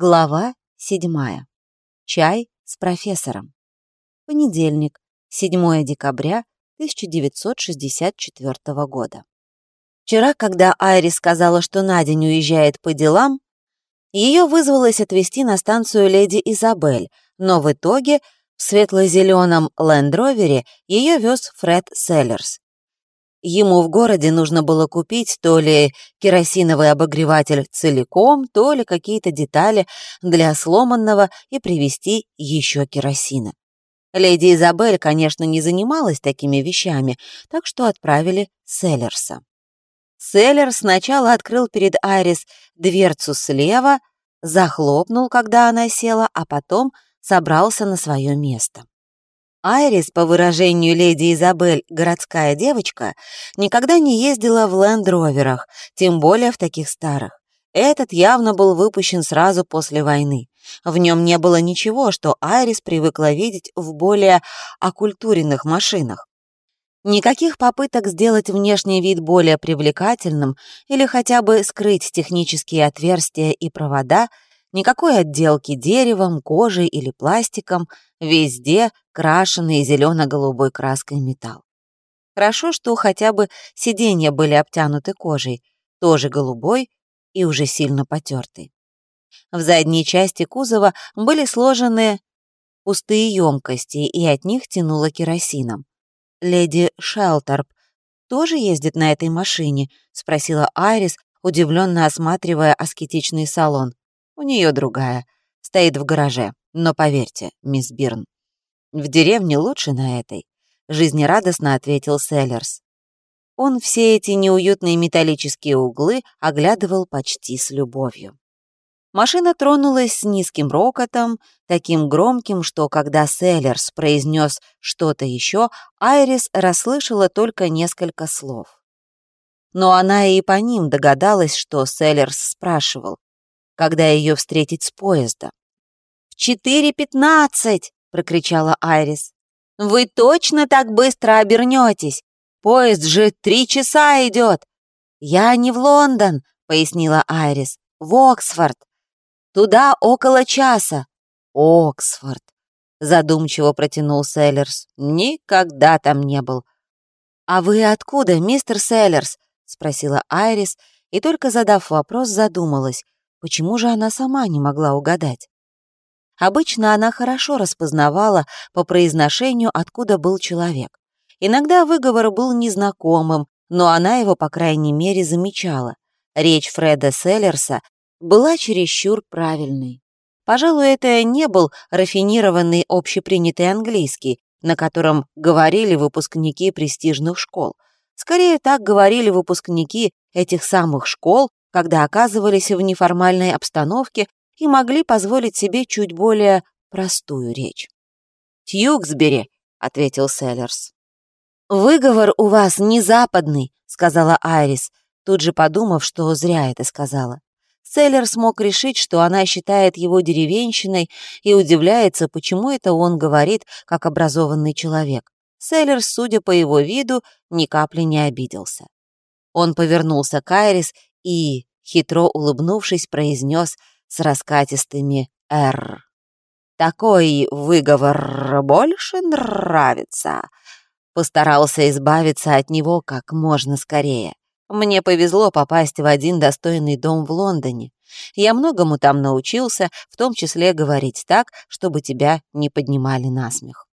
Глава седьмая. Чай с профессором. Понедельник, 7 декабря 1964 года. Вчера, когда Айрис сказала, что на уезжает по делам, ее вызвалось отвезти на станцию леди Изабель, но в итоге в светло-зеленом лендровере ее вез Фред Селлерс. Ему в городе нужно было купить то ли керосиновый обогреватель целиком, то ли какие-то детали для сломанного и привезти еще керосина. Леди Изабель, конечно, не занималась такими вещами, так что отправили Селлерса. Селлер сначала открыл перед Айрис дверцу слева, захлопнул, когда она села, а потом собрался на свое место. Айрис, по выражению леди Изабель, городская девочка, никогда не ездила в лендроверах, тем более в таких старых. Этот явно был выпущен сразу после войны. В нем не было ничего, что Айрис привыкла видеть в более окультуренных машинах. Никаких попыток сделать внешний вид более привлекательным или хотя бы скрыть технические отверстия и провода – Никакой отделки деревом, кожей или пластиком, везде крашеный зелено-голубой краской металл. Хорошо, что хотя бы сиденья были обтянуты кожей, тоже голубой и уже сильно потертый. В задней части кузова были сложены пустые емкости, и от них тянуло керосином. «Леди Шелтерп тоже ездит на этой машине?» — спросила Айрис, удивленно осматривая аскетичный салон. У нее другая. Стоит в гараже. Но поверьте, мисс Бирн, в деревне лучше на этой», — жизнерадостно ответил Селлерс. Он все эти неуютные металлические углы оглядывал почти с любовью. Машина тронулась с низким рокотом, таким громким, что когда Селлерс произнес что-то еще, Айрис расслышала только несколько слов. Но она и по ним догадалась, что Селлерс спрашивал, когда ее встретить с поезда. «В четыре пятнадцать!» — прокричала Айрис. «Вы точно так быстро обернетесь? Поезд же три часа идет!» «Я не в Лондон», — пояснила Айрис, — «в Оксфорд. Туда около часа». «Оксфорд», — задумчиво протянул Селлерс. «Никогда там не был». «А вы откуда, мистер Селлерс?» — спросила Айрис, и только задав вопрос, задумалась — Почему же она сама не могла угадать? Обычно она хорошо распознавала по произношению, откуда был человек. Иногда выговор был незнакомым, но она его, по крайней мере, замечала. Речь Фреда Селлерса была чересчур правильной. Пожалуй, это не был рафинированный общепринятый английский, на котором говорили выпускники престижных школ. Скорее, так говорили выпускники этих самых школ, когда оказывались в неформальной обстановке и могли позволить себе чуть более простую речь. «Тьюксбери», — ответил Селлерс. «Выговор у вас не западный», — сказала Айрис, тут же подумав, что зря это сказала. Селлерс мог решить, что она считает его деревенщиной и удивляется, почему это он говорит, как образованный человек. Селлерс, судя по его виду, ни капли не обиделся. Он повернулся к Айрис и, хитро улыбнувшись, произнес с раскатистыми «Р». «Такой выговор больше нравится». Постарался избавиться от него как можно скорее. Мне повезло попасть в один достойный дом в Лондоне. Я многому там научился, в том числе говорить так, чтобы тебя не поднимали на смех.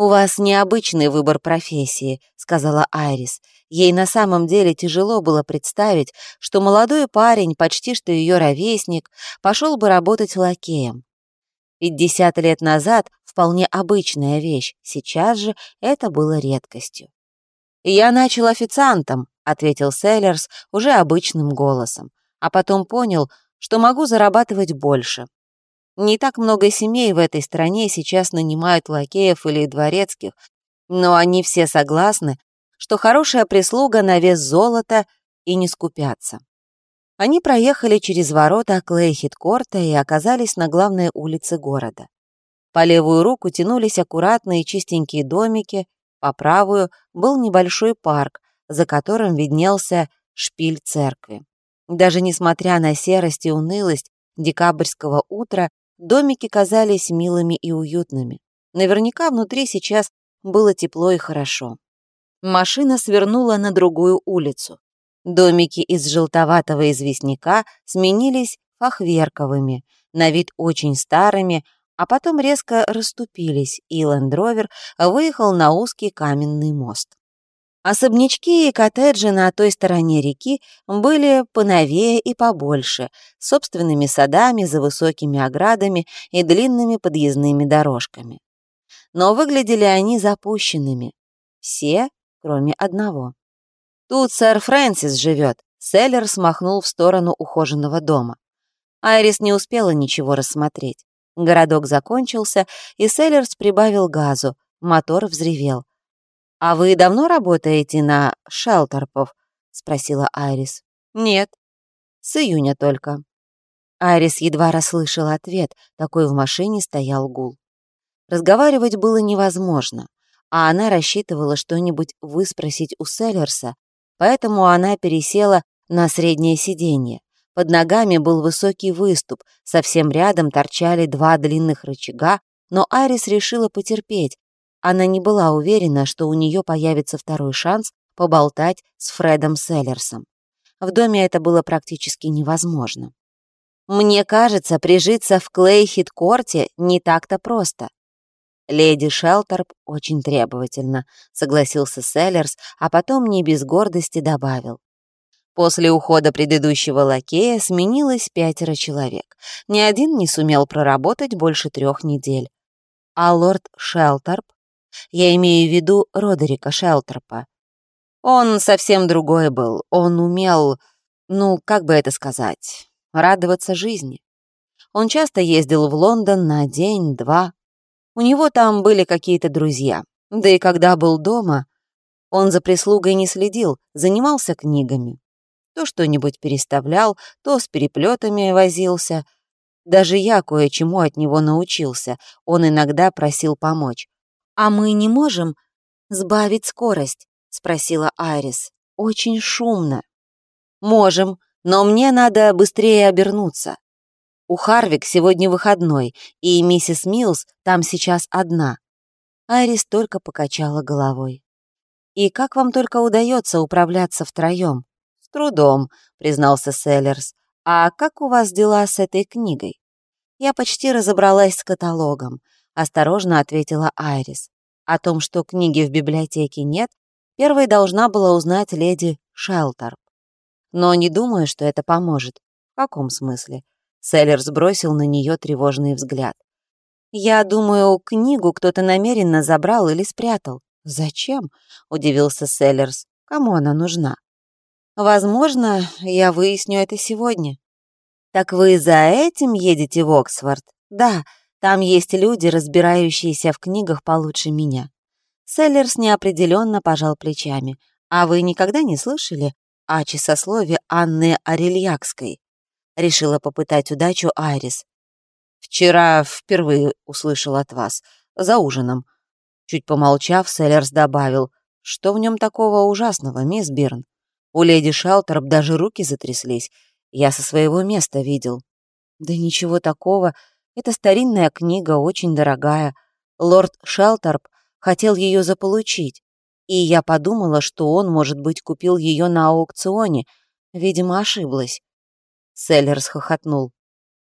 «У вас необычный выбор профессии», — сказала Айрис. Ей на самом деле тяжело было представить, что молодой парень, почти что ее ровесник, пошел бы работать лакеем. Пятьдесят лет назад вполне обычная вещь, сейчас же это было редкостью. «Я начал официантом», — ответил Селлерс уже обычным голосом, а потом понял, что могу зарабатывать больше. Не так много семей в этой стране сейчас нанимают лакеев или дворецких, но они все согласны, что хорошая прислуга на вес золота и не скупятся. Они проехали через ворота Клейхит-Корта и оказались на главной улице города. По левую руку тянулись аккуратные чистенькие домики, по правую был небольшой парк, за которым виднелся шпиль церкви. Даже несмотря на серость и унылость, декабрьского утра домики казались милыми и уютными. Наверняка внутри сейчас было тепло и хорошо. Машина свернула на другую улицу. Домики из желтоватого известняка сменились фахверковыми, на вид очень старыми, а потом резко расступились, и Лендровер выехал на узкий каменный мост. Особнячки и коттеджи на той стороне реки были поновее и побольше, собственными садами за высокими оградами и длинными подъездными дорожками. Но выглядели они запущенными. Все, кроме одного. «Тут сэр Фрэнсис живет», — Селлер смахнул в сторону ухоженного дома. Айрис не успела ничего рассмотреть. Городок закончился, и Селлерс прибавил газу, мотор взревел. «А вы давно работаете на Шелтерпов?» — спросила Айрис. «Нет, с июня только». Айрис едва расслышала ответ, такой в машине стоял гул. Разговаривать было невозможно, а она рассчитывала что-нибудь выспросить у Селлерса, поэтому она пересела на среднее сиденье. Под ногами был высокий выступ, совсем рядом торчали два длинных рычага, но Айрис решила потерпеть, она не была уверена, что у нее появится второй шанс поболтать с Фредом Селлерсом. В доме это было практически невозможно. «Мне кажется, прижиться в Клейхит-корте не так-то просто», «Леди Шелтерп очень требовательно», — согласился Селлерс, а потом не без гордости добавил. После ухода предыдущего лакея сменилось пятеро человек. Ни один не сумел проработать больше трех недель. А лорд Шелтерп я имею в виду Родерика Шелтерпа. Он совсем другой был. Он умел, ну, как бы это сказать, радоваться жизни. Он часто ездил в Лондон на день-два. У него там были какие-то друзья. Да и когда был дома, он за прислугой не следил, занимался книгами. То что-нибудь переставлял, то с переплетами возился. Даже я кое-чему от него научился. Он иногда просил помочь. «А мы не можем сбавить скорость?» — спросила Айрис. «Очень шумно». «Можем, но мне надо быстрее обернуться. У Харвик сегодня выходной, и миссис Милс там сейчас одна». Айрис только покачала головой. «И как вам только удается управляться втроем?» «С трудом», — признался Селлерс. «А как у вас дела с этой книгой?» «Я почти разобралась с каталогом осторожно ответила Айрис. О том, что книги в библиотеке нет, первой должна была узнать леди Шелтерп. Но не думаю, что это поможет. В каком смысле? Селлер сбросил на нее тревожный взгляд. «Я думаю, книгу кто-то намеренно забрал или спрятал». «Зачем?» — удивился Селлерс. «Кому она нужна?» «Возможно, я выясню это сегодня». «Так вы за этим едете в Оксфорд?» «Да, там есть люди, разбирающиеся в книгах получше меня». Селлерс неопределенно пожал плечами. «А вы никогда не слышали о часослове Анны Арельякской?» Решила попытать удачу Айрис. «Вчера впервые услышал от вас. За ужином». Чуть помолчав, Селлерс добавил, «Что в нем такого ужасного, мисс Бирн? У леди Шелтерп даже руки затряслись. Я со своего места видел». «Да ничего такого», это старинная книга, очень дорогая. Лорд Шелтерп хотел ее заполучить, и я подумала, что он, может быть, купил ее на аукционе. Видимо, ошиблась. Селлерс хохотнул.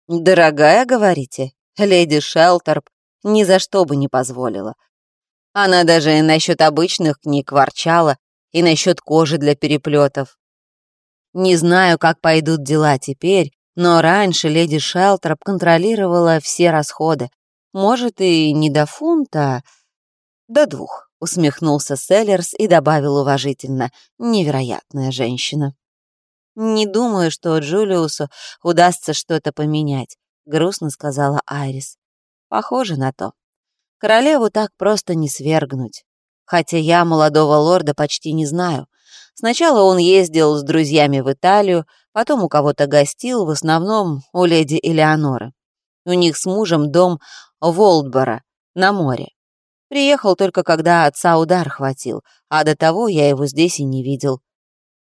«Дорогая, говорите? Леди Шелтерп ни за что бы не позволила. Она даже и насчет обычных книг ворчала, и насчет кожи для переплетов. Не знаю, как пойдут дела теперь, но раньше леди Шелтроп контролировала все расходы. Может, и не до фунта, до двух, усмехнулся Селлерс и добавил уважительно. Невероятная женщина. Не думаю, что Джулиусу удастся что-то поменять, грустно сказала Айрис. Похоже на то. Королеву так просто не свергнуть. Хотя я молодого лорда почти не знаю. Сначала он ездил с друзьями в Италию, потом у кого-то гостил, в основном у леди Элеоноры. У них с мужем дом в Олдборо, на море. Приехал только когда отца удар хватил, а до того я его здесь и не видел.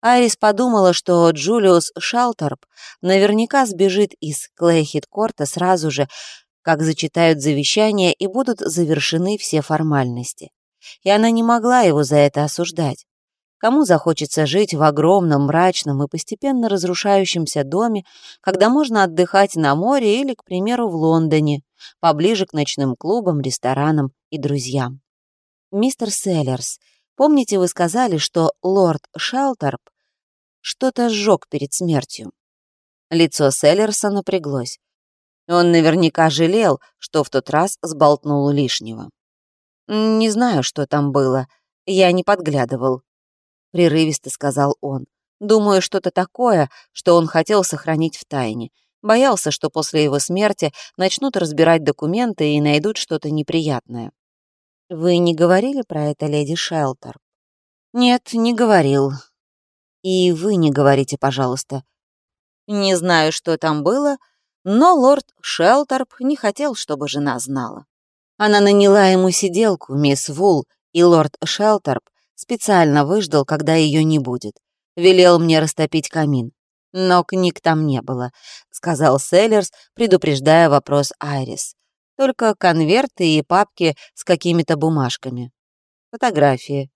Айрис подумала, что Джулиус Шалтерп наверняка сбежит из Клейхит-Корта сразу же, как зачитают завещание и будут завершены все формальности. И она не могла его за это осуждать. Кому захочется жить в огромном, мрачном и постепенно разрушающемся доме, когда можно отдыхать на море или, к примеру, в Лондоне, поближе к ночным клубам, ресторанам и друзьям? Мистер Селлерс, помните, вы сказали, что лорд Шелтерп что-то сжег перед смертью? Лицо Селлерса напряглось. Он наверняка жалел, что в тот раз сболтнул лишнего. «Не знаю, что там было. Я не подглядывал прерывисто сказал он. Думаю, что-то такое, что он хотел сохранить в тайне. Боялся, что после его смерти начнут разбирать документы и найдут что-то неприятное. Вы не говорили про это, леди Шелтер? Нет, не говорил. И вы не говорите, пожалуйста. Не знаю, что там было, но лорд Шелтерп не хотел, чтобы жена знала. Она наняла ему сиделку, мисс Вул, и лорд Шелтерп Специально выждал, когда ее не будет. Велел мне растопить камин. Но книг там не было, сказал Селлерс, предупреждая вопрос Айрис. Только конверты и папки с какими-то бумажками. Фотографии.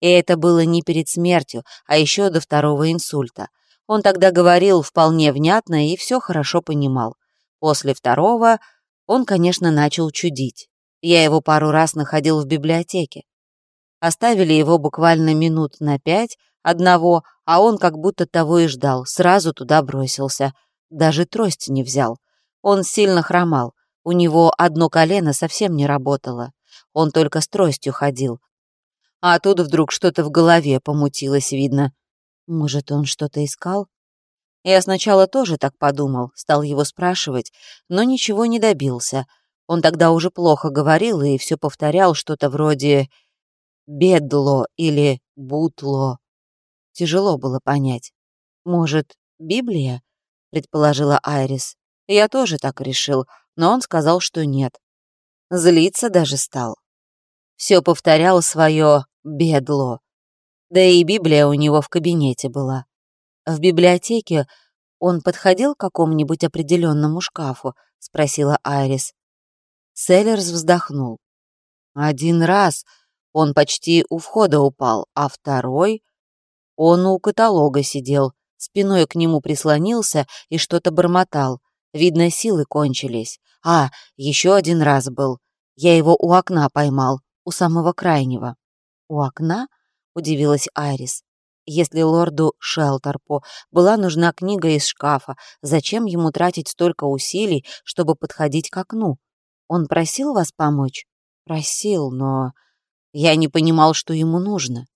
И это было не перед смертью, а еще до второго инсульта. Он тогда говорил вполне внятно и все хорошо понимал. После второго он, конечно, начал чудить. Я его пару раз находил в библиотеке. Оставили его буквально минут на пять, одного, а он как будто того и ждал, сразу туда бросился. Даже трость не взял. Он сильно хромал, у него одно колено совсем не работало. Он только с тростью ходил. А тут вдруг что-то в голове помутилось, видно. Может, он что-то искал? Я сначала тоже так подумал, стал его спрашивать, но ничего не добился. Он тогда уже плохо говорил и все повторял что-то вроде бедло или бутло. Тяжело было понять. Может, Библия? предположила Айрис. Я тоже так решил, но он сказал, что нет. Злиться даже стал. Все повторял свое бедло. Да и Библия у него в кабинете была. В библиотеке он подходил к какому-нибудь определенному шкафу, спросила Айрис. Селлерс вздохнул. Один раз он почти у входа упал, а второй... Он у каталога сидел, спиной к нему прислонился и что-то бормотал. Видно, силы кончились. А, еще один раз был. Я его у окна поймал, у самого крайнего. «У окна?» — удивилась Айрис. Если лорду Шелтерпу была нужна книга из шкафа, зачем ему тратить столько усилий, чтобы подходить к окну? Он просил вас помочь? Просил, но я не понимал, что ему нужно.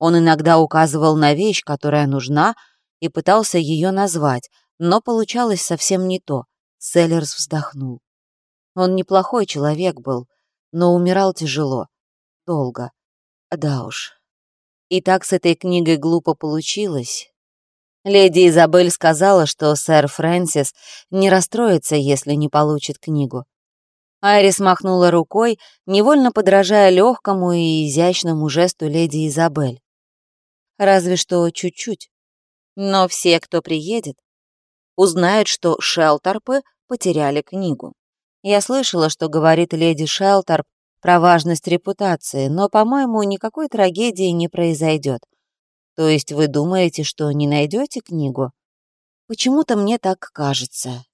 Он иногда указывал на вещь, которая нужна, и пытался ее назвать, но получалось совсем не то. Селлерс вздохнул. Он неплохой человек был, но умирал тяжело. Долго. Да уж. И так с этой книгой глупо получилось. Леди Изабель сказала, что сэр Фрэнсис не расстроится, если не получит книгу. Айрис махнула рукой, невольно подражая легкому и изящному жесту леди Изабель. Разве что чуть-чуть. Но все, кто приедет, узнают, что Шелтерпы потеряли книгу. Я слышала, что говорит леди Шелтерп про важность репутации, но, по-моему, никакой трагедии не произойдет. То есть вы думаете, что не найдете книгу? Почему-то мне так кажется.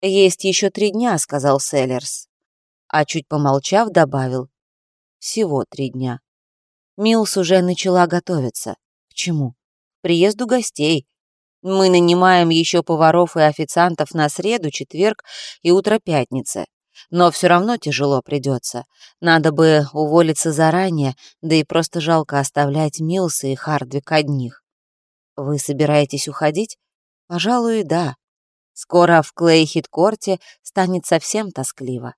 Есть еще три дня, сказал Селлерс а чуть помолчав, добавил. Всего три дня. Милс уже начала готовиться. К чему? К приезду гостей. Мы нанимаем еще поваров и официантов на среду, четверг и утро пятницы. Но все равно тяжело придется. Надо бы уволиться заранее, да и просто жалко оставлять Милса и Хардвик одних. Вы собираетесь уходить? Пожалуй, да. Скоро в Клейхит-корте станет совсем тоскливо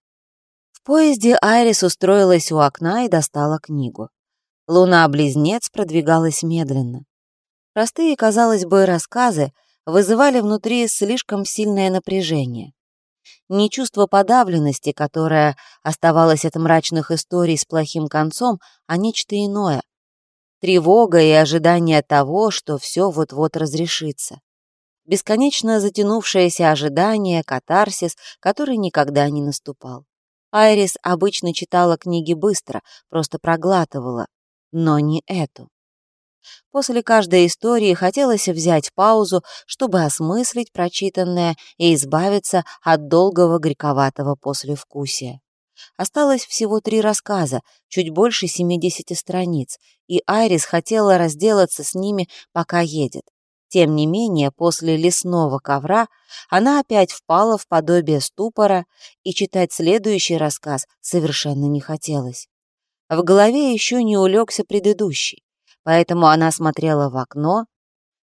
поезде Айрис устроилась у окна и достала книгу. Луна-близнец продвигалась медленно. Простые, казалось бы, рассказы вызывали внутри слишком сильное напряжение. Не чувство подавленности, которое оставалось от мрачных историй с плохим концом, а нечто иное. тревога и ожидание того, что все вот-вот разрешится. Бесконечно затянувшееся ожидание, катарсис, который никогда не наступал. Айрис обычно читала книги быстро, просто проглатывала, но не эту. После каждой истории хотелось взять паузу, чтобы осмыслить прочитанное и избавиться от долгого горьковатого послевкусия. Осталось всего три рассказа, чуть больше 70 страниц, и Айрис хотела разделаться с ними, пока едет. Тем не менее, после лесного ковра она опять впала в подобие ступора, и читать следующий рассказ совершенно не хотелось. В голове еще не улегся предыдущий, поэтому она смотрела в окно,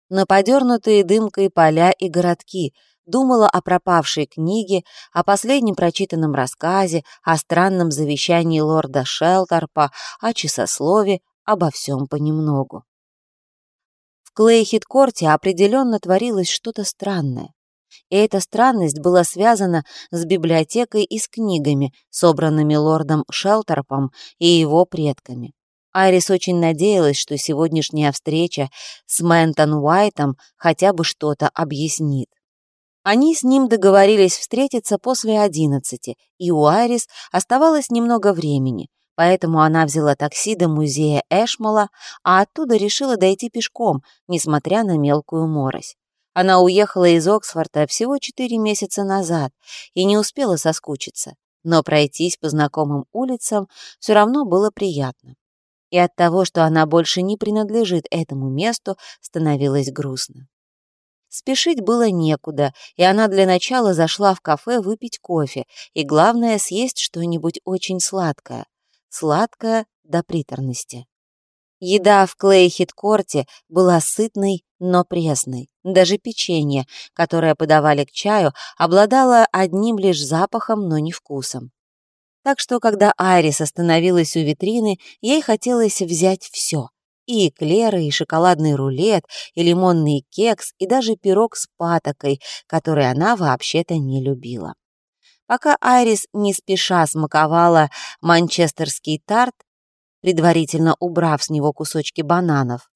на подернутые дымкой поля и городки, думала о пропавшей книге, о последнем прочитанном рассказе, о странном завещании лорда Шелтерпа, о часослове, обо всем понемногу. В Клейхит-корте определенно творилось что-то странное. И эта странность была связана с библиотекой и с книгами, собранными лордом Шелтерпом и его предками. Айрис очень надеялась, что сегодняшняя встреча с Мэнтон Уайтом хотя бы что-то объяснит. Они с ним договорились встретиться после одиннадцати, и у Айрис оставалось немного времени, поэтому она взяла такси до музея Эшмола, а оттуда решила дойти пешком, несмотря на мелкую морось. Она уехала из Оксфорда всего четыре месяца назад и не успела соскучиться, но пройтись по знакомым улицам все равно было приятно. И от того, что она больше не принадлежит этому месту, становилось грустно. Спешить было некуда, и она для начала зашла в кафе выпить кофе и, главное, съесть что-нибудь очень сладкое. Сладкое до приторности. Еда в Клейхит-корте была сытной, но пресной. Даже печенье, которое подавали к чаю, обладало одним лишь запахом, но не вкусом. Так что, когда Айрис остановилась у витрины, ей хотелось взять все — и эклеры, и шоколадный рулет, и лимонный кекс, и даже пирог с патокой, который она вообще-то не любила. Пока Айрис не спеша смаковала манчестерский тарт, предварительно убрав с него кусочки бананов,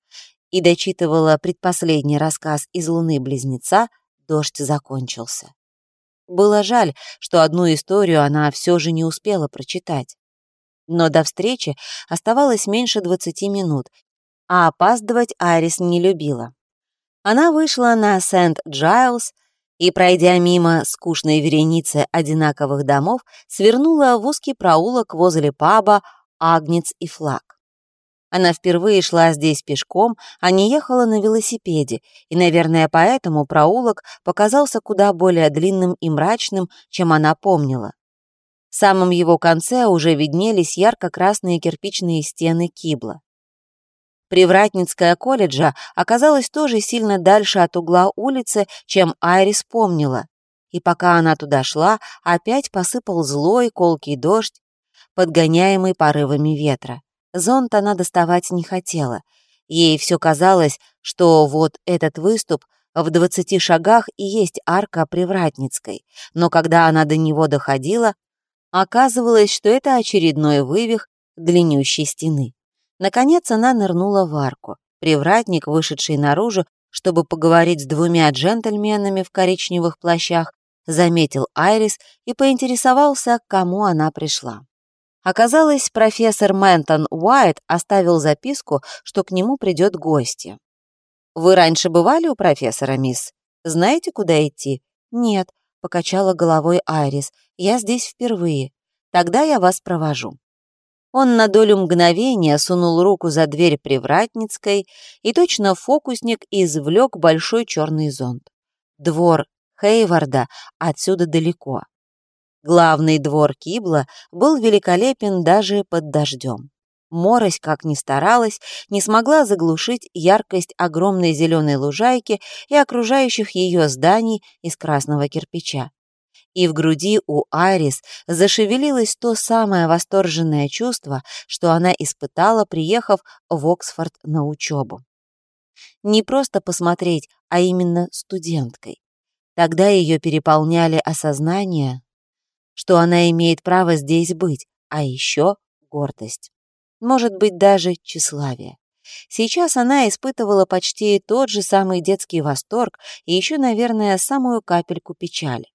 и дочитывала предпоследний рассказ из «Луны-близнеца», дождь закончился. Было жаль, что одну историю она все же не успела прочитать. Но до встречи оставалось меньше 20 минут, а опаздывать Айрис не любила. Она вышла на Сент-Джайлз и, пройдя мимо скучной вереницы одинаковых домов, свернула в узкий проулок возле паба «Агнец и флаг». Она впервые шла здесь пешком, а не ехала на велосипеде, и, наверное, поэтому проулок показался куда более длинным и мрачным, чем она помнила. В самом его конце уже виднелись ярко-красные кирпичные стены кибла. Привратницкая колледжа оказалась тоже сильно дальше от угла улицы, чем Айрис помнила. И пока она туда шла, опять посыпал злой колкий дождь, подгоняемый порывами ветра. Зонт она доставать не хотела. Ей все казалось, что вот этот выступ в двадцати шагах и есть арка Привратницкой, но когда она до него доходила, оказывалось, что это очередной вывих длиннющей стены. Наконец она нырнула в арку. Привратник, вышедший наружу, чтобы поговорить с двумя джентльменами в коричневых плащах, заметил Айрис и поинтересовался, к кому она пришла. Оказалось, профессор Мэнтон Уайт оставил записку, что к нему придет гостья. «Вы раньше бывали у профессора, мисс? Знаете, куда идти?» «Нет», — покачала головой Айрис, — «я здесь впервые. Тогда я вас провожу». Он на долю мгновения сунул руку за дверь Привратницкой и точно фокусник извлек большой черный зонт. Двор Хейварда отсюда далеко. Главный двор Кибла был великолепен даже под дождем. Морось, как ни старалась, не смогла заглушить яркость огромной зеленой лужайки и окружающих ее зданий из красного кирпича и в груди у Айрис зашевелилось то самое восторженное чувство, что она испытала, приехав в Оксфорд на учебу. Не просто посмотреть, а именно студенткой. Тогда ее переполняли осознание, что она имеет право здесь быть, а еще гордость. Может быть, даже тщеславие. Сейчас она испытывала почти тот же самый детский восторг и еще, наверное, самую капельку печали.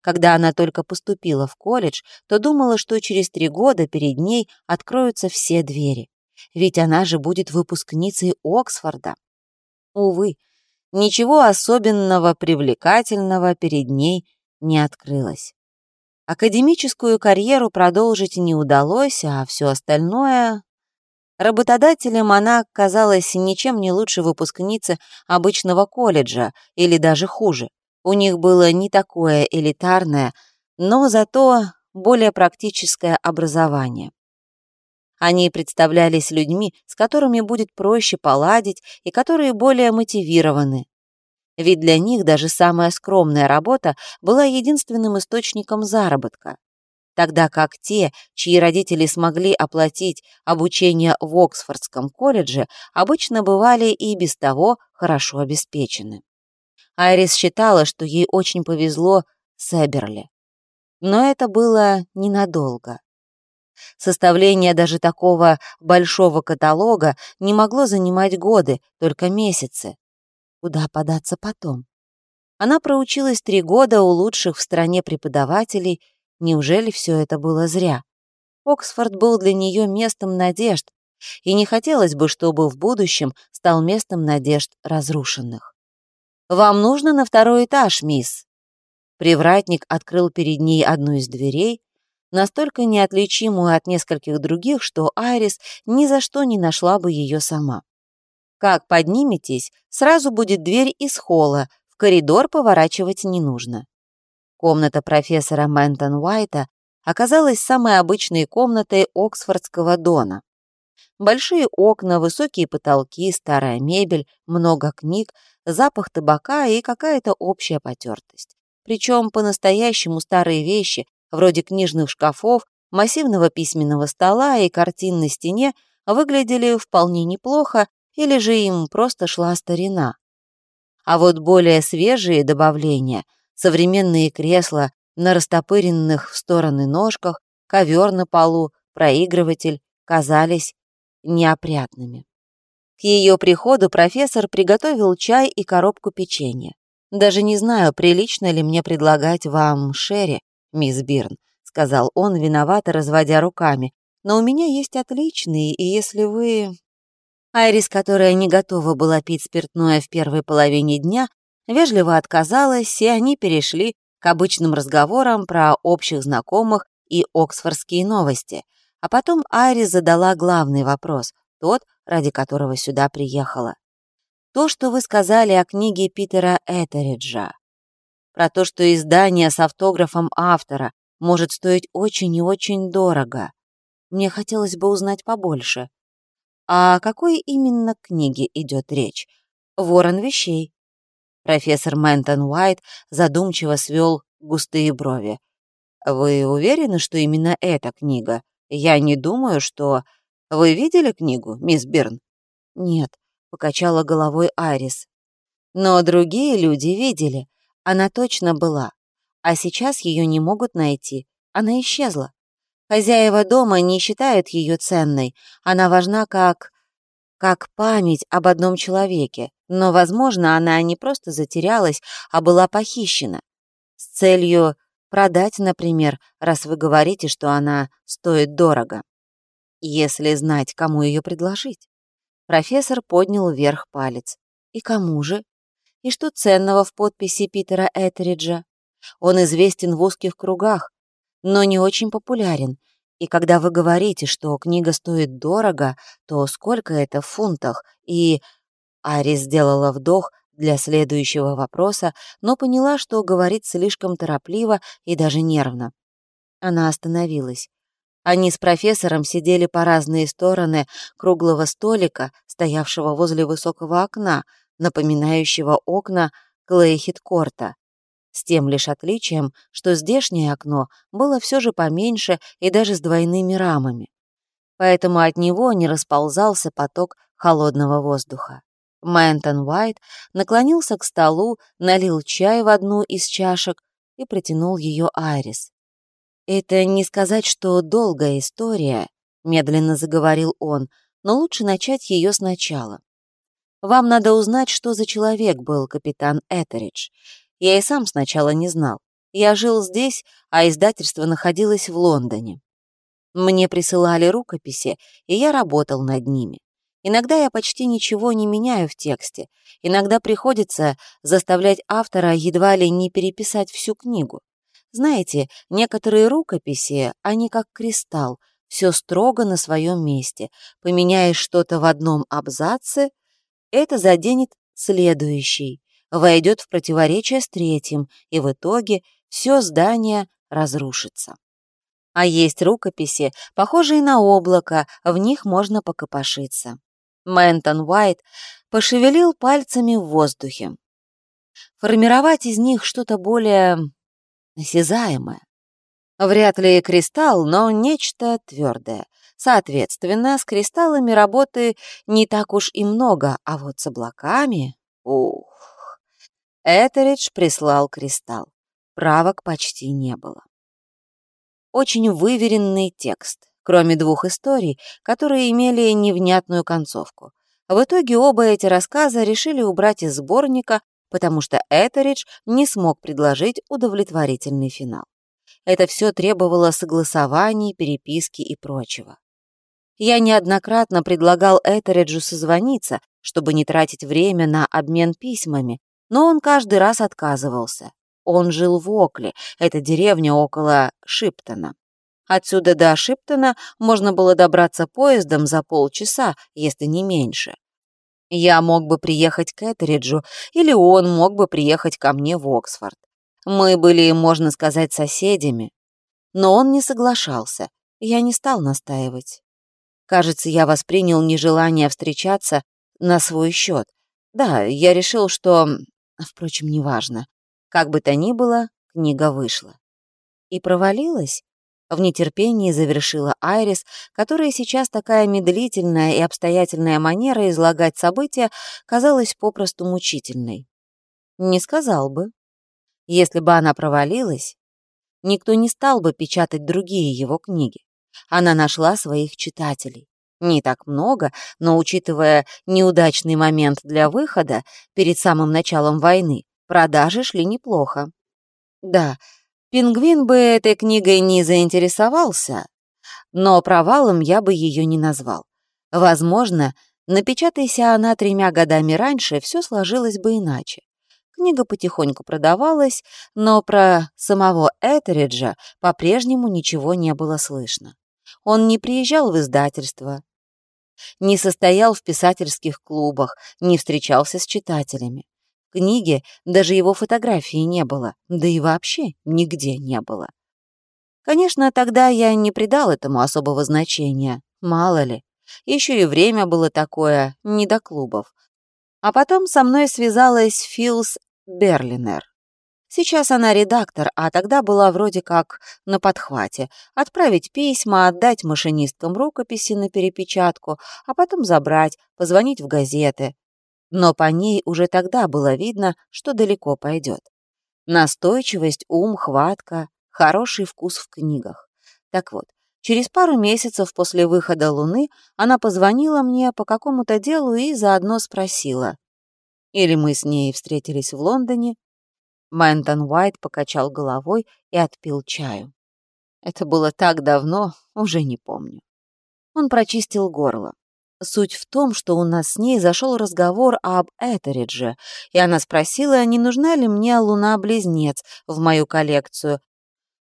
Когда она только поступила в колледж, то думала, что через три года перед ней откроются все двери. Ведь она же будет выпускницей Оксфорда. Увы, ничего особенного привлекательного перед ней не открылось. Академическую карьеру продолжить не удалось, а все остальное... Работодателем она казалась ничем не лучше выпускницы обычного колледжа, или даже хуже. У них было не такое элитарное, но зато более практическое образование. Они представлялись людьми, с которыми будет проще поладить и которые более мотивированы, ведь для них даже самая скромная работа была единственным источником заработка. Тогда как те, чьи родители смогли оплатить обучение в Оксфордском колледже, обычно бывали и без того хорошо обеспечены. Айрис считала, что ей очень повезло с Эберли. Но это было ненадолго. Составление даже такого большого каталога не могло занимать годы, только месяцы. Куда податься потом? Она проучилась три года у лучших в стране преподавателей. Неужели все это было зря? Оксфорд был для нее местом надежд, и не хотелось бы, чтобы в будущем стал местом надежд разрушенных. «Вам нужно на второй этаж, мисс». Привратник открыл перед ней одну из дверей, настолько неотличимую от нескольких других, что Айрис ни за что не нашла бы ее сама. Как подниметесь, сразу будет дверь из холла, в коридор поворачивать не нужно. Комната профессора Мэнтон Уайта оказалась самой обычной комнатой Оксфордского дона. Большие окна, высокие потолки, старая мебель, много книг, запах табака и какая-то общая потертость. Причем по-настоящему старые вещи, вроде книжных шкафов, массивного письменного стола и картин на стене, выглядели вполне неплохо или же им просто шла старина. А вот более свежие добавления, современные кресла на растопыренных в стороны ножках, ковер на полу, проигрыватель, казались неопрятными. К ее приходу профессор приготовил чай и коробку печенья. «Даже не знаю, прилично ли мне предлагать вам шерри, мисс Бирн», сказал он, виновато разводя руками. «Но у меня есть отличные, и если вы...» Айрис, которая не готова была пить спиртное в первой половине дня, вежливо отказалась, и они перешли к обычным разговорам про общих знакомых и оксфордские новости. А потом Айрис задала главный вопрос, тот, ради которого сюда приехала. То, что вы сказали о книге Питера Этериджа. Про то, что издание с автографом автора может стоить очень и очень дорого. Мне хотелось бы узнать побольше. О какой именно книге идет речь? «Ворон вещей». Профессор Мэнтон Уайт задумчиво свел густые брови. «Вы уверены, что именно эта книга? Я не думаю, что... Вы видели книгу, мисс Бирн?» «Нет», — покачала головой Айрис. «Но другие люди видели. Она точно была. А сейчас ее не могут найти. Она исчезла. Хозяева дома не считают ее ценной. Она важна как... как память об одном человеке. Но, возможно, она не просто затерялась, а была похищена. С целью продать, например, раз вы говорите, что она стоит дорого. Если знать, кому ее предложить. Профессор поднял вверх палец. И кому же? И что ценного в подписи Питера Этериджа? Он известен в узких кругах, но не очень популярен. И когда вы говорите, что книга стоит дорого, то сколько это в фунтах? И Ари сделала вдох для следующего вопроса, но поняла, что говорит слишком торопливо и даже нервно. Она остановилась. Они с профессором сидели по разные стороны круглого столика, стоявшего возле высокого окна, напоминающего окна Клейхит-Корта с тем лишь отличием, что здешнее окно было все же поменьше и даже с двойными рамами. Поэтому от него не расползался поток холодного воздуха. Мэнтон Уайт наклонился к столу, налил чай в одну из чашек и протянул ее Айрис. «Это не сказать, что долгая история», — медленно заговорил он, но лучше начать ее сначала. Вам надо узнать, что за человек был капитан Этеридж. Я и сам сначала не знал. Я жил здесь, а издательство находилось в Лондоне. Мне присылали рукописи, и я работал над ними. Иногда я почти ничего не меняю в тексте, иногда приходится заставлять автора едва ли не переписать всю книгу. Знаете, некоторые рукописи, они как кристалл, все строго на своем месте. Поменяешь что-то в одном абзаце, это заденет следующий, войдет в противоречие с третьим, и в итоге все здание разрушится. А есть рукописи, похожие на облако, в них можно покопошиться. Мэнтон Уайт пошевелил пальцами в воздухе. Формировать из них что-то более осязаемое. Вряд ли кристалл, но нечто твердое. Соответственно, с кристаллами работы не так уж и много, а вот с облаками... Ух! Этеридж прислал кристалл. Правок почти не было. Очень выверенный текст, кроме двух историй, которые имели невнятную концовку. В итоге оба эти рассказа решили убрать из сборника, потому что Этеридж не смог предложить удовлетворительный финал. Это все требовало согласований, переписки и прочего. Я неоднократно предлагал Этериджу созвониться, чтобы не тратить время на обмен письмами, но он каждый раз отказывался. Он жил в Окле, это деревня около Шиптона. Отсюда до Шиптона можно было добраться поездом за полчаса, если не меньше. Я мог бы приехать к Этериджу, или он мог бы приехать ко мне в Оксфорд. Мы были, можно сказать, соседями. Но он не соглашался, я не стал настаивать. Кажется, я воспринял нежелание встречаться на свой счет. Да, я решил, что... Впрочем, неважно. Как бы то ни было, книга вышла. И провалилась? В нетерпении завершила Айрис, которая сейчас такая медлительная и обстоятельная манера излагать события казалась попросту мучительной. Не сказал бы. Если бы она провалилась, никто не стал бы печатать другие его книги. Она нашла своих читателей. Не так много, но, учитывая неудачный момент для выхода перед самым началом войны, продажи шли неплохо. Да, Пингвин бы этой книгой не заинтересовался, но провалом я бы ее не назвал. Возможно, напечатайся она тремя годами раньше, все сложилось бы иначе. Книга потихоньку продавалась, но про самого Этериджа по-прежнему ничего не было слышно. Он не приезжал в издательство, не состоял в писательских клубах, не встречался с читателями книге даже его фотографии не было, да и вообще нигде не было. Конечно, тогда я не придал этому особого значения, мало ли. Еще и время было такое, не до клубов. А потом со мной связалась Филс Берлинер. Сейчас она редактор, а тогда была вроде как на подхвате. Отправить письма, отдать машинисткам рукописи на перепечатку, а потом забрать, позвонить в газеты но по ней уже тогда было видно, что далеко пойдет. Настойчивость, ум, хватка, хороший вкус в книгах. Так вот, через пару месяцев после выхода «Луны» она позвонила мне по какому-то делу и заодно спросила. Или мы с ней встретились в Лондоне. Мэнтон Уайт покачал головой и отпил чаю. Это было так давно, уже не помню. Он прочистил горло. Суть в том, что у нас с ней зашел разговор об Этеридже, и она спросила, не нужна ли мне луна-близнец в мою коллекцию.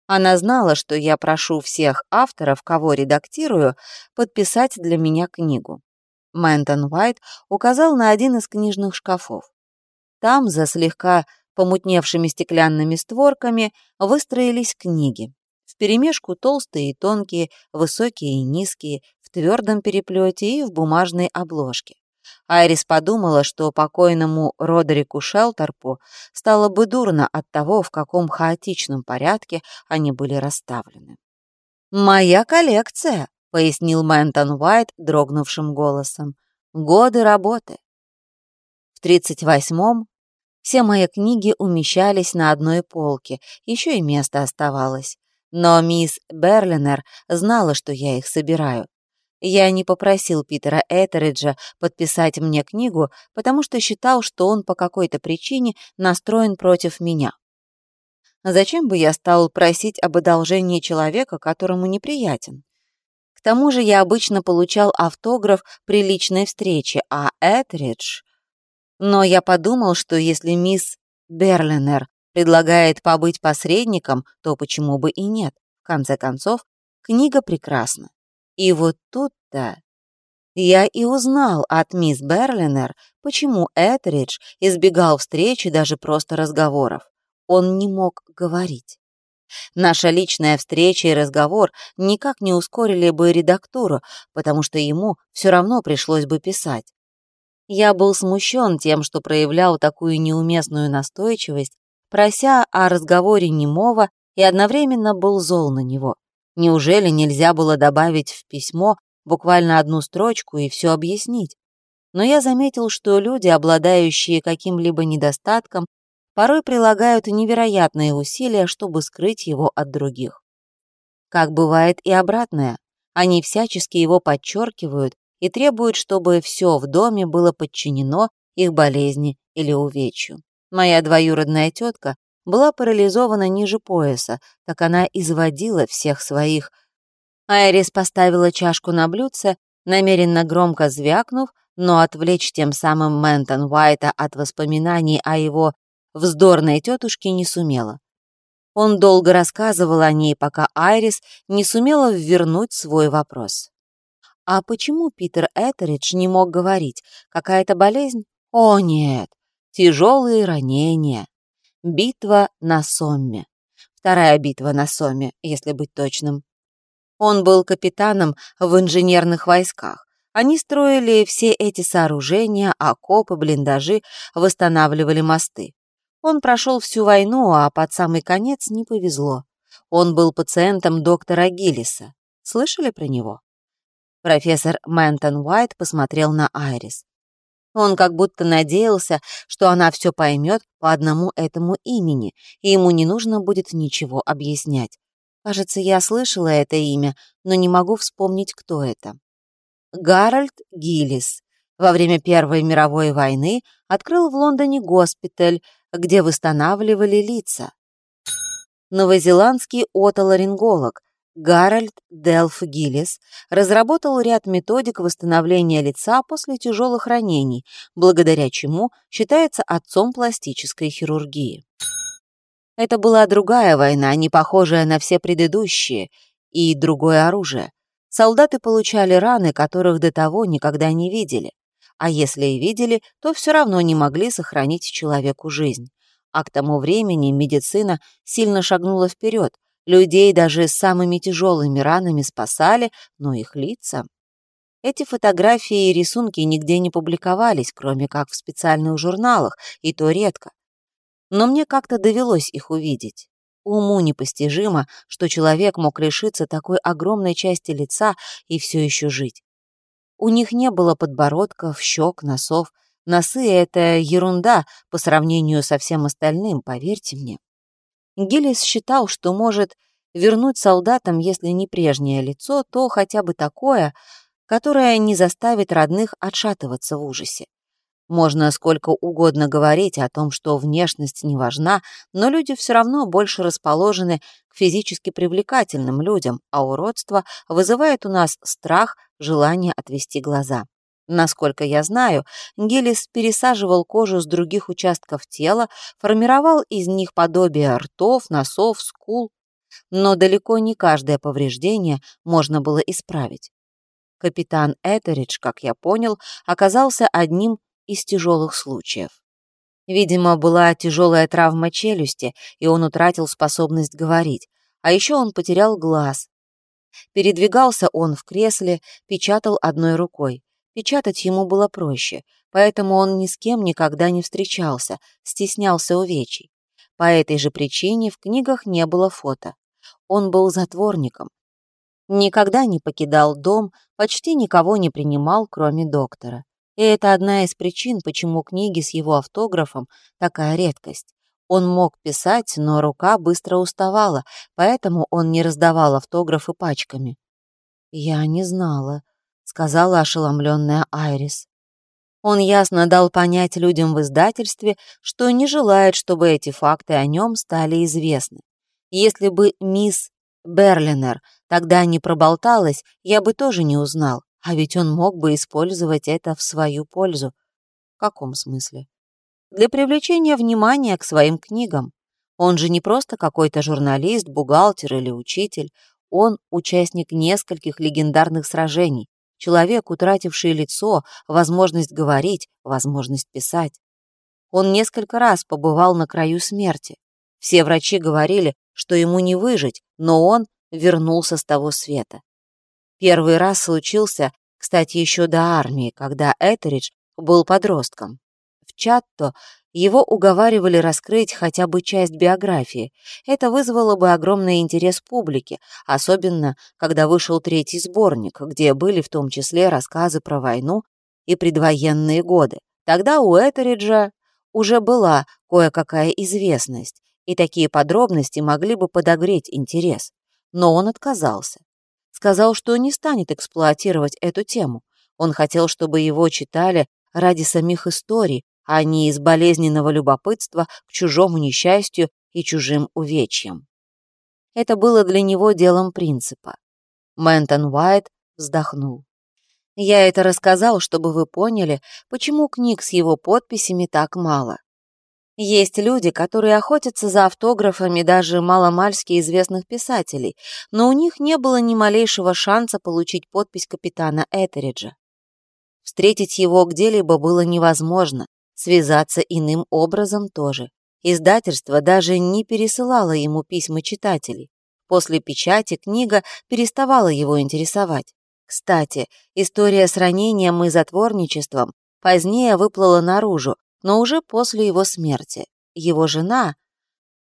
Она знала, что я прошу всех авторов, кого редактирую, подписать для меня книгу. Мэнтон Уайт указал на один из книжных шкафов. Там, за слегка помутневшими стеклянными створками, выстроились книги. Вперемешку толстые и тонкие, высокие и низкие, твердом переплете и в бумажной обложке. Айрис подумала, что покойному Родерику Шелтерпу стало бы дурно от того, в каком хаотичном порядке они были расставлены. «Моя коллекция», — пояснил Мэнтон Уайт дрогнувшим голосом. «Годы работы». В 38-м все мои книги умещались на одной полке, еще и место оставалось. Но мисс Берлинер знала, что я их собираю. Я не попросил Питера Этериджа подписать мне книгу, потому что считал, что он по какой-то причине настроен против меня. Зачем бы я стал просить об одолжении человека, которому неприятен? К тому же я обычно получал автограф при личной встрече, а Этеридж... Но я подумал, что если мисс Берлинер предлагает побыть посредником, то почему бы и нет? В конце концов, книга прекрасна. И вот тут-то я и узнал от мисс Берлинер, почему Этеридж избегал встречи даже просто разговоров. Он не мог говорить. Наша личная встреча и разговор никак не ускорили бы редактуру, потому что ему все равно пришлось бы писать. Я был смущен тем, что проявлял такую неуместную настойчивость, прося о разговоре немого и одновременно был зол на него. Неужели нельзя было добавить в письмо буквально одну строчку и все объяснить? Но я заметил, что люди, обладающие каким-либо недостатком, порой прилагают невероятные усилия, чтобы скрыть его от других. Как бывает и обратное, они всячески его подчеркивают и требуют, чтобы все в доме было подчинено их болезни или увечью. Моя двоюродная тетка была парализована ниже пояса, так она изводила всех своих. Айрис поставила чашку на блюдце, намеренно громко звякнув, но отвлечь тем самым Мэнтон Уайта от воспоминаний о его вздорной тетушке не сумела. Он долго рассказывал о ней, пока Айрис не сумела ввернуть свой вопрос. А почему Питер Этеридж не мог говорить? Какая-то болезнь? О, нет, тяжелые ранения. Битва на Сомме. Вторая битва на Сомме, если быть точным. Он был капитаном в инженерных войсках. Они строили все эти сооружения, окопы, блиндажи, восстанавливали мосты. Он прошел всю войну, а под самый конец не повезло. Он был пациентом доктора Гиллиса. Слышали про него? Профессор Мэнтон Уайт посмотрел на Айрис. Он как будто надеялся, что она все поймет по одному этому имени, и ему не нужно будет ничего объяснять. Кажется, я слышала это имя, но не могу вспомнить, кто это. Гарольд Гиллис во время Первой мировой войны открыл в Лондоне госпиталь, где восстанавливали лица. Новозеландский отоларинголог, Гарольд Делф Гиллис разработал ряд методик восстановления лица после тяжелых ранений, благодаря чему считается отцом пластической хирургии. Это была другая война, не похожая на все предыдущие, и другое оружие. Солдаты получали раны, которых до того никогда не видели. А если и видели, то все равно не могли сохранить человеку жизнь. А к тому времени медицина сильно шагнула вперед, Людей даже с самыми тяжелыми ранами спасали, но их лица... Эти фотографии и рисунки нигде не публиковались, кроме как в специальных журналах, и то редко. Но мне как-то довелось их увидеть. Уму непостижимо, что человек мог лишиться такой огромной части лица и все еще жить. У них не было подбородков, щек, носов. Носы — это ерунда по сравнению со всем остальным, поверьте мне. Гиллис считал, что может вернуть солдатам, если не прежнее лицо, то хотя бы такое, которое не заставит родных отшатываться в ужасе. Можно сколько угодно говорить о том, что внешность не важна, но люди все равно больше расположены к физически привлекательным людям, а уродство вызывает у нас страх, желание отвести глаза. Насколько я знаю, Гелис пересаживал кожу с других участков тела, формировал из них подобие ртов, носов, скул, но далеко не каждое повреждение можно было исправить. Капитан Этеридж, как я понял, оказался одним из тяжелых случаев. Видимо, была тяжелая травма челюсти, и он утратил способность говорить, а еще он потерял глаз. Передвигался он в кресле, печатал одной рукой. Печатать ему было проще, поэтому он ни с кем никогда не встречался, стеснялся увечий. По этой же причине в книгах не было фото. Он был затворником. Никогда не покидал дом, почти никого не принимал, кроме доктора. И это одна из причин, почему книги с его автографом такая редкость. Он мог писать, но рука быстро уставала, поэтому он не раздавал автографы пачками. Я не знала, сказала ошеломленная Айрис. Он ясно дал понять людям в издательстве, что не желает, чтобы эти факты о нем стали известны. Если бы мисс Берлинер тогда не проболталась, я бы тоже не узнал, а ведь он мог бы использовать это в свою пользу. В каком смысле? Для привлечения внимания к своим книгам. Он же не просто какой-то журналист, бухгалтер или учитель. Он участник нескольких легендарных сражений, человек, утративший лицо, возможность говорить, возможность писать. Он несколько раз побывал на краю смерти. Все врачи говорили, что ему не выжить, но он вернулся с того света. Первый раз случился, кстати, еще до армии, когда Этеридж был подростком. В Чатто его уговаривали раскрыть хотя бы часть биографии. Это вызвало бы огромный интерес публики, особенно когда вышел третий сборник, где были в том числе рассказы про войну и предвоенные годы. Тогда у Этериджа уже была кое-какая известность, и такие подробности могли бы подогреть интерес. Но он отказался. Сказал, что не станет эксплуатировать эту тему. Он хотел, чтобы его читали ради самих историй, а не из болезненного любопытства к чужому несчастью и чужим увечьям. Это было для него делом принципа. Мэнтон Уайт вздохнул. Я это рассказал, чтобы вы поняли, почему книг с его подписями так мало. Есть люди, которые охотятся за автографами даже маломальски известных писателей, но у них не было ни малейшего шанса получить подпись капитана Этериджа. Встретить его где-либо было невозможно, Связаться иным образом тоже. Издательство даже не пересылало ему письма читателей. После печати книга переставала его интересовать. Кстати, история с ранением и затворничеством позднее выплыла наружу, но уже после его смерти. Его жена,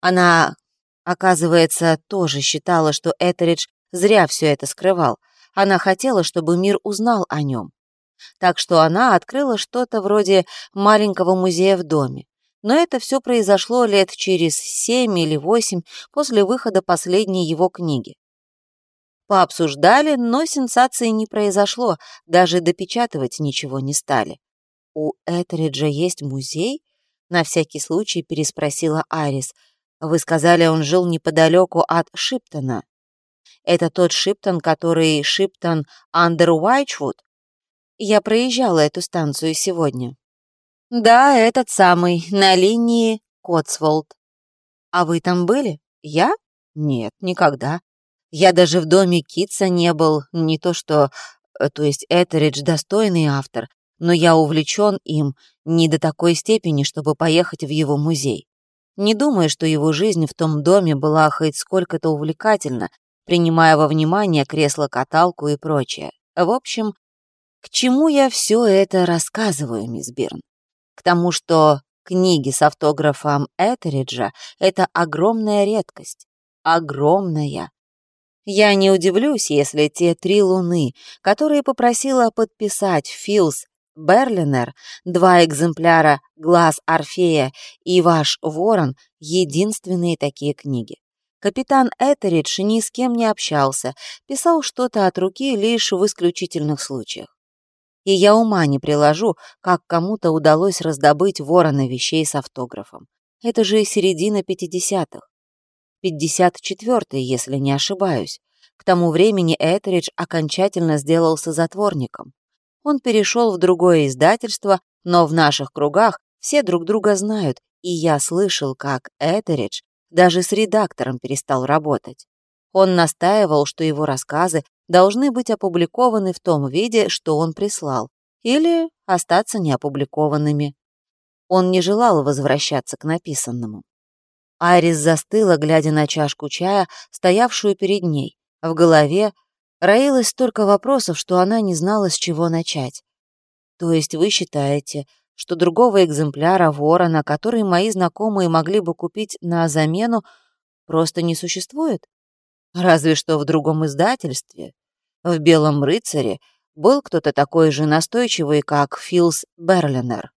она, оказывается, тоже считала, что Этеридж зря все это скрывал. Она хотела, чтобы мир узнал о нем. Так что она открыла что-то вроде маленького музея в доме. Но это все произошло лет через семь или восемь после выхода последней его книги. Пообсуждали, но сенсации не произошло, даже допечатывать ничего не стали. «У Этериджа есть музей?» — на всякий случай переспросила Арис. «Вы сказали, он жил неподалеку от Шиптона». «Это тот Шиптон, который Шиптон Андер Уайчвуд?» Я проезжала эту станцию сегодня. Да, этот самый, на линии Котсволд. А вы там были? Я? Нет, никогда. Я даже в доме Китса не был, не то что... Э, то есть Этеридж достойный автор, но я увлечен им не до такой степени, чтобы поехать в его музей. Не думаю, что его жизнь в том доме была хоть сколько-то увлекательна, принимая во внимание кресло-каталку и прочее. В общем, к чему я все это рассказываю, мисс Бирн? К тому, что книги с автографом Этериджа — это огромная редкость. Огромная. Я не удивлюсь, если те три луны, которые попросила подписать Филс Берлинер, два экземпляра «Глаз Орфея» и «Ваш ворон» — единственные такие книги. Капитан Этеридж ни с кем не общался, писал что-то от руки лишь в исключительных случаях и я ума не приложу, как кому-то удалось раздобыть ворона вещей с автографом. Это же середина 50-х. 54-й, если не ошибаюсь. К тому времени Этеридж окончательно сделался затворником. Он перешел в другое издательство, но в наших кругах все друг друга знают, и я слышал, как Этеридж даже с редактором перестал работать. Он настаивал, что его рассказы должны быть опубликованы в том виде, что он прислал, или остаться неопубликованными. Он не желал возвращаться к написанному. Айрис застыла, глядя на чашку чая, стоявшую перед ней. В голове роилось столько вопросов, что она не знала, с чего начать. «То есть вы считаете, что другого экземпляра ворона, который мои знакомые могли бы купить на замену, просто не существует?» Разве что в другом издательстве. В «Белом рыцаре» был кто-то такой же настойчивый, как Филс Берлинер.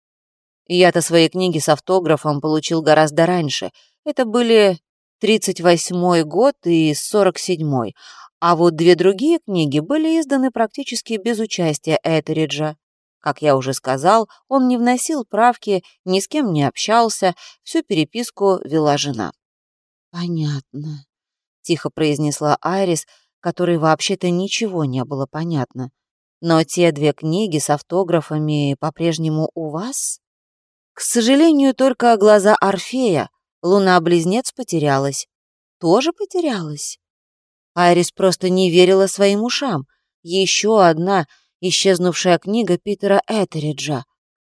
Я-то свои книги с автографом получил гораздо раньше. Это были 38-й год и 47-й, А вот две другие книги были изданы практически без участия Этериджа. Как я уже сказал, он не вносил правки, ни с кем не общался, всю переписку вела жена. «Понятно», — тихо произнесла Айрис, которой вообще-то ничего не было понятно. «Но те две книги с автографами по-прежнему у вас?» «К сожалению, только глаза Орфея. Луна-близнец потерялась». «Тоже потерялась?» Айрис просто не верила своим ушам. Еще одна исчезнувшая книга Питера Этериджа.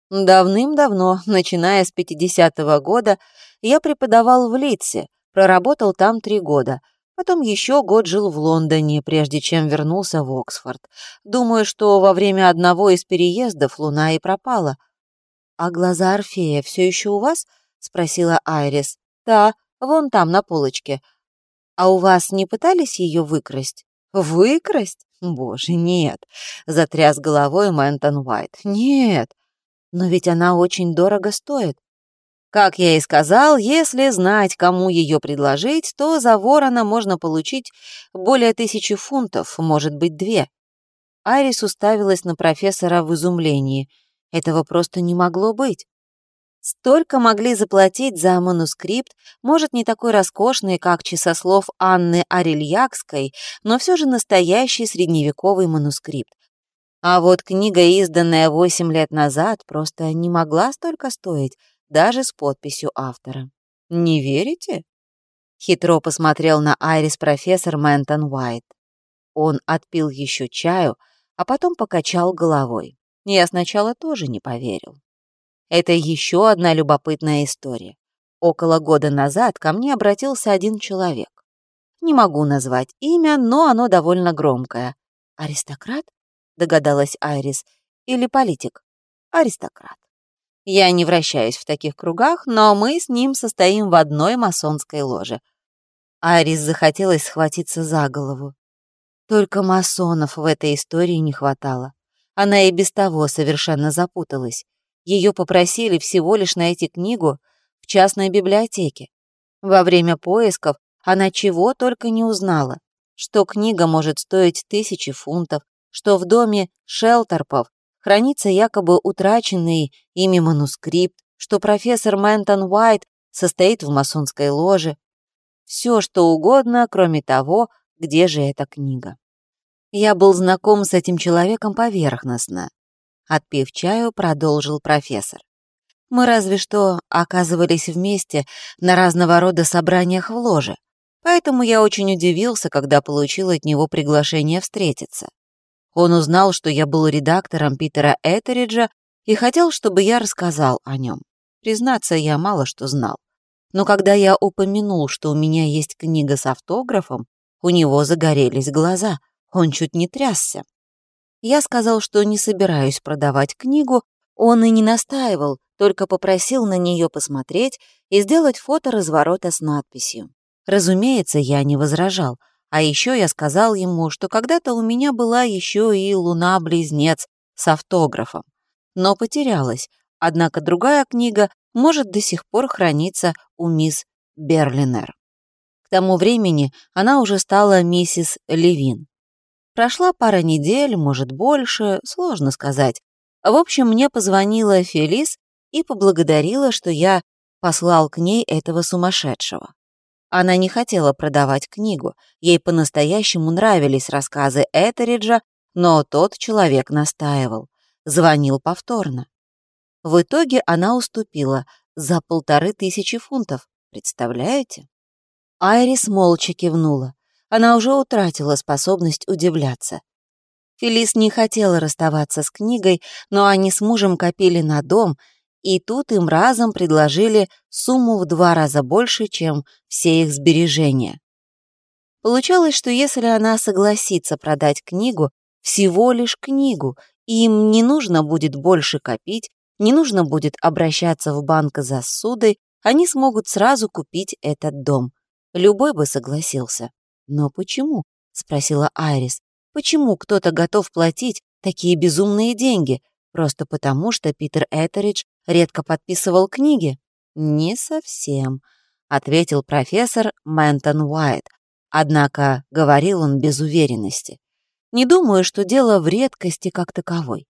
Давным-давно, начиная с 50-го года, я преподавал в Литсе, проработал там три года. Потом еще год жил в Лондоне, прежде чем вернулся в Оксфорд. Думаю, что во время одного из переездов луна и пропала. «А глаза Орфея все еще у вас?» — спросила Айрис. «Да, вон там, на полочке. А у вас не пытались ее выкрасть?» «Выкрасть? Боже, нет!» — затряс головой Мэнтон Уайт. «Нет, но ведь она очень дорого стоит. Как я и сказал, если знать, кому ее предложить, то за ворона можно получить более тысячи фунтов, может быть, две». Айрис уставилась на профессора в изумлении. Этого просто не могло быть. Столько могли заплатить за манускрипт, может, не такой роскошный, как часослов Анны Арельякской, но все же настоящий средневековый манускрипт. А вот книга, изданная восемь лет назад, просто не могла столько стоить, даже с подписью автора. Не верите? Хитро посмотрел на Айрис профессор Мэнтон Уайт. Он отпил еще чаю, а потом покачал головой. Я сначала тоже не поверил. Это еще одна любопытная история. Около года назад ко мне обратился один человек. Не могу назвать имя, но оно довольно громкое. «Аристократ?» — догадалась Айрис. «Или политик?» «Аристократ». Я не вращаюсь в таких кругах, но мы с ним состоим в одной масонской ложе. Айрис захотелось схватиться за голову. Только масонов в этой истории не хватало. Она и без того совершенно запуталась. Ее попросили всего лишь найти книгу в частной библиотеке. Во время поисков она чего только не узнала, что книга может стоить тысячи фунтов, что в доме Шелтерпов хранится якобы утраченный ими манускрипт, что профессор Мэнтон Уайт состоит в масонской ложе. Все, что угодно, кроме того, где же эта книга. Я был знаком с этим человеком поверхностно, Отпив чаю, продолжил профессор. Мы разве что оказывались вместе на разного рода собраниях в ложе, поэтому я очень удивился, когда получил от него приглашение встретиться. Он узнал, что я был редактором Питера Этериджа и хотел, чтобы я рассказал о нем. Признаться, я мало что знал. Но когда я упомянул, что у меня есть книга с автографом, у него загорелись глаза, он чуть не трясся. Я сказал, что не собираюсь продавать книгу, он и не настаивал, только попросил на нее посмотреть и сделать фото разворота с надписью. Разумеется, я не возражал, а еще я сказал ему, что когда-то у меня была еще и луна-близнец с автографом, но потерялась, однако другая книга может до сих пор храниться у мисс Берлинер. К тому времени она уже стала миссис Левин. Прошла пара недель, может, больше, сложно сказать. В общем, мне позвонила Фелис и поблагодарила, что я послал к ней этого сумасшедшего. Она не хотела продавать книгу, ей по-настоящему нравились рассказы Этериджа, но тот человек настаивал, звонил повторно. В итоге она уступила за полторы тысячи фунтов, представляете? Айрис молча кивнула. Она уже утратила способность удивляться. Фелис не хотела расставаться с книгой, но они с мужем копили на дом, и тут им разом предложили сумму в два раза больше, чем все их сбережения. Получалось, что если она согласится продать книгу, всего лишь книгу, им не нужно будет больше копить, не нужно будет обращаться в банк за судой, они смогут сразу купить этот дом. Любой бы согласился. «Но почему?» — спросила Айрис. «Почему кто-то готов платить такие безумные деньги? Просто потому, что Питер Этеридж редко подписывал книги?» «Не совсем», — ответил профессор Мэнтон Уайт. Однако говорил он без уверенности. Не думаю, что дело в редкости как таковой.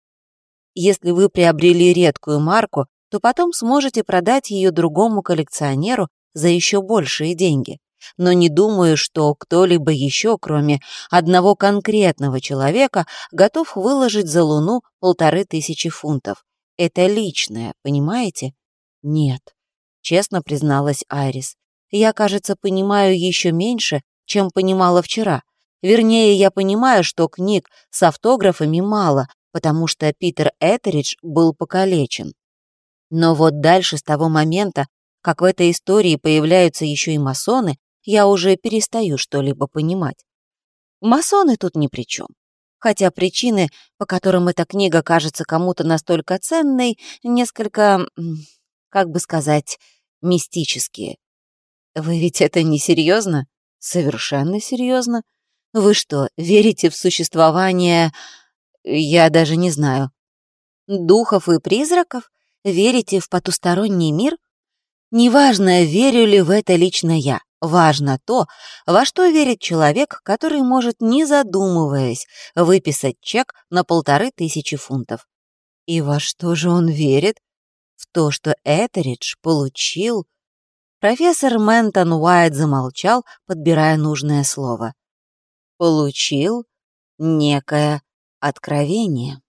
Если вы приобрели редкую марку, то потом сможете продать ее другому коллекционеру за еще большие деньги. Но не думаю, что кто-либо еще, кроме одного конкретного человека, готов выложить за Луну полторы тысячи фунтов. Это личное, понимаете? Нет, честно призналась Айрис. Я, кажется, понимаю еще меньше, чем понимала вчера. Вернее, я понимаю, что книг с автографами мало, потому что Питер Этеридж был покалечен. Но вот дальше, с того момента, как в этой истории появляются еще и масоны, я уже перестаю что-либо понимать. Масоны тут ни при чем. Хотя причины, по которым эта книга кажется кому-то настолько ценной, несколько, как бы сказать, мистические. Вы ведь это не серьезно? Совершенно серьезно. Вы что, верите в существование я даже не знаю. Духов и призраков? Верите в потусторонний мир? Неважно, верю ли в это лично я. Важно то, во что верит человек, который может, не задумываясь, выписать чек на полторы тысячи фунтов. И во что же он верит? В то, что Этеридж получил... Профессор Ментон Уайт замолчал, подбирая нужное слово. Получил некое откровение.